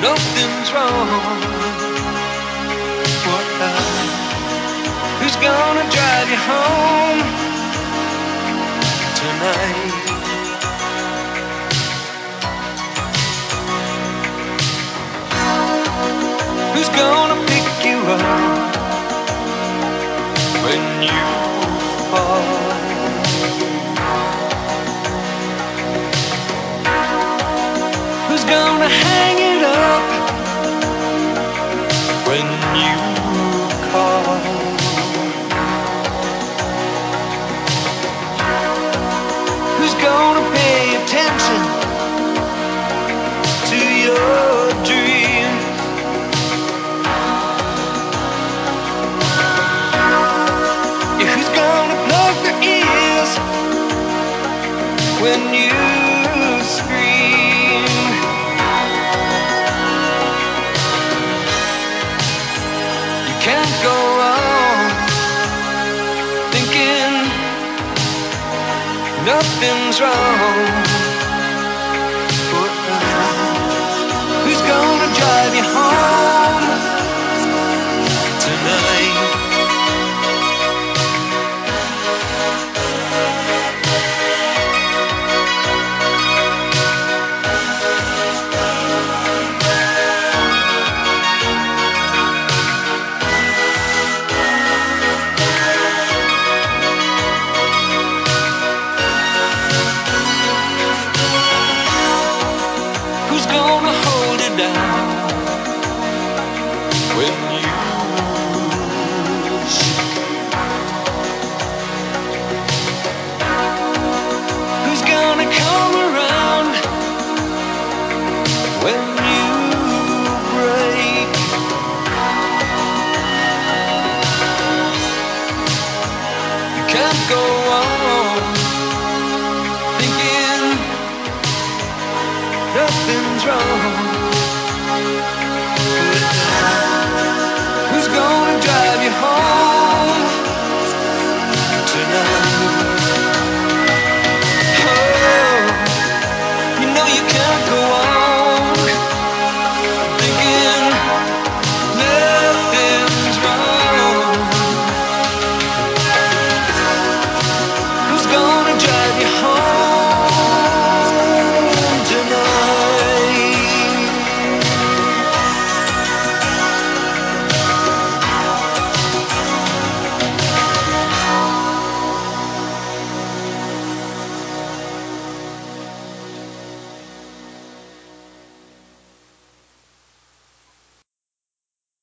Nothing's wrong. What? Who's gonna drive you home tonight? Who's gonna pick you up when you fall? Gonna hang it up when you call? Who's gonna pay attention to your dreams? Yeah, who's gonna plug their ears when you nothing's wrong. Gonna hold it down. When Who's gonna drive you home?